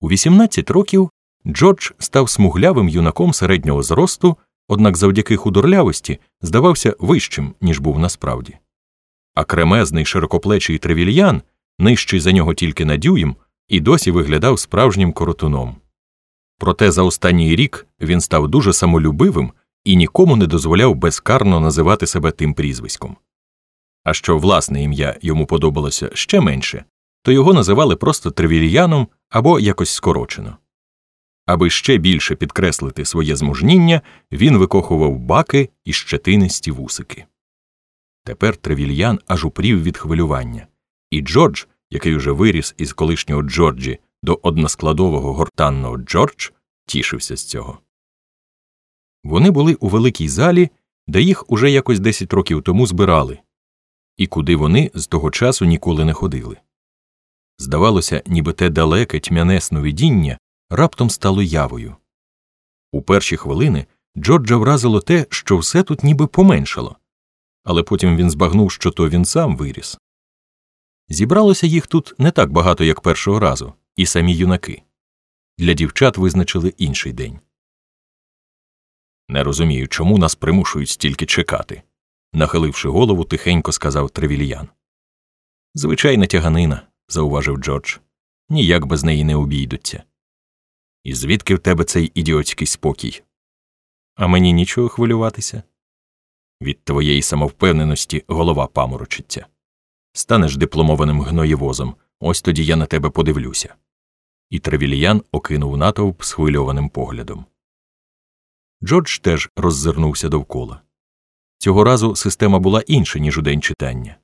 У 18 років Джордж став смуглявим юнаком середнього зросту, однак завдяки худорлявості здавався вищим, ніж був насправді. А кремезний широкоплечий тревільян, нижчий за нього тільки на дюйм, і досі виглядав справжнім коротуном. Проте за останній рік він став дуже самолюбивим і нікому не дозволяв безкарно називати себе тим прізвиськом. А що власне ім'я йому подобалося ще менше, то його називали просто тревільяном або якось скорочено. Аби ще більше підкреслити своє змужніння, він викохував баки і щетинисті вусики. Тепер тревільян аж упрів від хвилювання, і Джордж, який уже виріс із колишнього Джорджі до односкладового гортанного Джордж, тішився з цього. Вони були у великій залі, де їх уже якось 10 років тому збирали, і куди вони з того часу ніколи не ходили. Здавалося, ніби те далеке тьмяне сновидіння раптом стало явою. У перші хвилини Джорджа вразило те, що все тут ніби поменшало, але потім він збагнув, що то він сам виріс. Зібралося їх тут не так багато, як першого разу, і самі юнаки. Для дівчат визначили інший день. Не розумію, чому нас примушують стільки чекати, нахиливши голову, тихенько сказав Тревільян. Звичайна тяганина, зауважив Джордж. Ніяк без неї не обійдуться. І звідки в тебе цей ідіотський спокій? А мені нічого хвилюватися. Від твоєї самовпевненості голова паморочиться. Станеш дипломованим гноєвозом, ось тоді я на тебе подивлюся. І Тревільян окинув натовп схвильованим поглядом. Джордж теж роззирнувся довкола. Цього разу система була інша, ніж у день читання.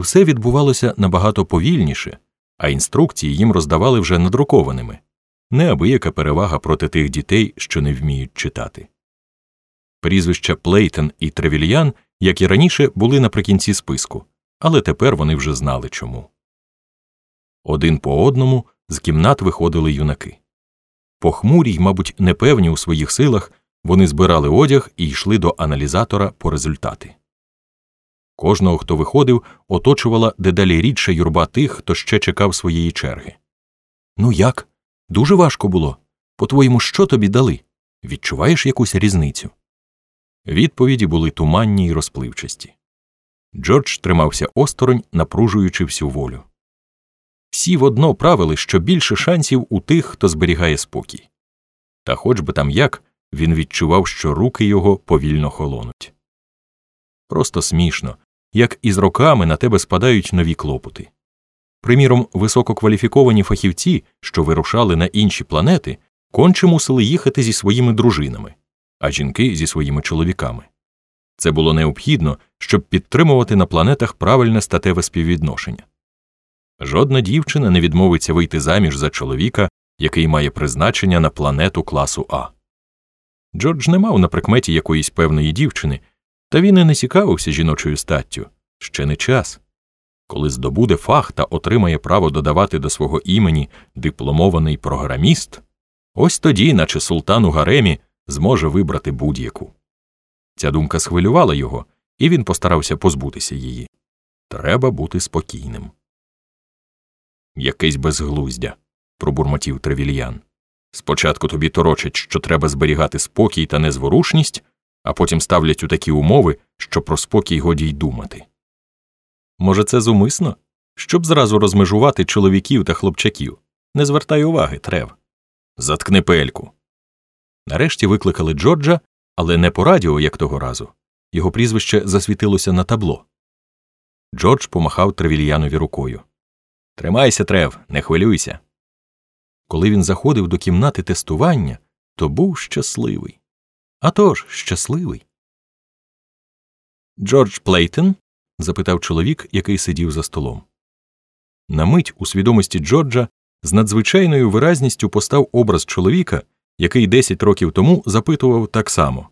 Все відбувалося набагато повільніше, а інструкції їм роздавали вже надрукованими неабияка перевага проти тих дітей, що не вміють читати. Прізвища Плейтон і Тревільян, як і раніше, були наприкінці списку, але тепер вони вже знали чому. Один по одному з кімнат виходили юнаки. Похмурі й, мабуть, непевні у своїх силах, вони збирали одяг і йшли до аналізатора по результати. Кожного, хто виходив, оточувала дедалі рідша юрба тих, хто ще чекав своєї черги. Ну як? Дуже важко було. По твоєму, що тобі дали? Відчуваєш якусь різницю? Відповіді були туманні й розпливчасті. Джордж тримався осторонь, напружуючи всю волю. Всі водно правили, що більше шансів у тих, хто зберігає спокій. Та хоч би там як, він відчував, що руки його повільно холонуть. Просто смішно, як із роками на тебе спадають нові клопоти. Приміром, висококваліфіковані фахівці, що вирушали на інші планети, конче мусили їхати зі своїми дружинами, а жінки зі своїми чоловіками. Це було необхідно, щоб підтримувати на планетах правильне статеве співвідношення. Жодна дівчина не відмовиться вийти заміж за чоловіка, який має призначення на планету класу А. Джордж не мав на прикметі якоїсь певної дівчини, та він і не цікавився жіночою статтю ще не час. Коли здобуде фах та отримає право додавати до свого імені дипломований програміст, ось тоді, наче султан у гаремі, зможе вибрати будь-яку. Ця думка схвилювала його, і він постарався позбутися її. Треба бути спокійним. Якесь безглуздя, пробурмотів Тревільян. Спочатку тобі торочать, що треба зберігати спокій та незворушність, а потім ставлять у такі умови, що про спокій годі й думати. Може, це зумисно? Щоб зразу розмежувати чоловіків та хлопчаків. Не звертай уваги, трев. Заткни пельку. Нарешті викликали Джорджа, але не по радіо, як того разу. Його прізвище засвітилося на табло. Джордж помахав Тревільянові рукою. Тримайся, трев, не хвилюйся. Коли він заходив до кімнати тестування, то був щасливий. А тож, щасливий. Джордж Плейтон запитав чоловік, який сидів за столом. На мить у свідомості Джорджа з надзвичайною виразністю постав образ чоловіка, який десять років тому запитував так само.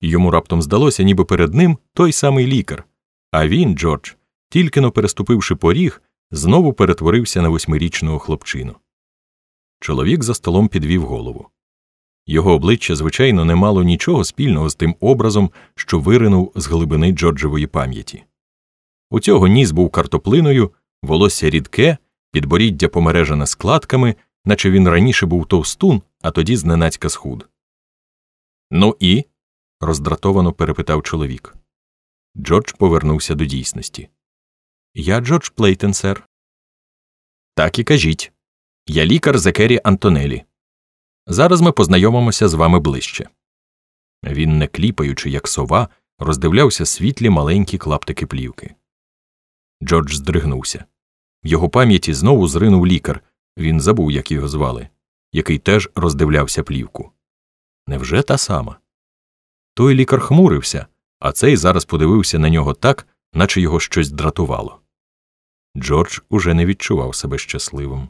Йому раптом здалося, ніби перед ним той самий лікар, а він, Джордж, тільки но переступивши поріг, знову перетворився на восьмирічного хлопчину. Чоловік за столом підвів голову. Його обличчя, звичайно, не мало нічого спільного з тим образом, що виринув з глибини Джорджевої пам'яті. У цього ніс був картоплиною, волосся рідке, підборіддя помережене складками, наче він раніше був товстун, а тоді зненацька схуд. Ну і? роздратовано перепитав чоловік. Джордж повернувся до дійсності. Я Джордж Плейтен, сер. Так і кажіть. Я лікар Зекері Антонелі. Зараз ми познайомимося з вами ближче. Він, не кліпаючи, як сова, роздивлявся світлі маленькі клаптики плівки. Джордж здригнувся. В його пам'яті знову зринув лікар він забув, як його звали, який теж роздивлявся плівку. Невже та сама? Той лікар хмурився, а цей зараз подивився на нього так, наче його щось дратувало. Джордж уже не відчував себе щасливим.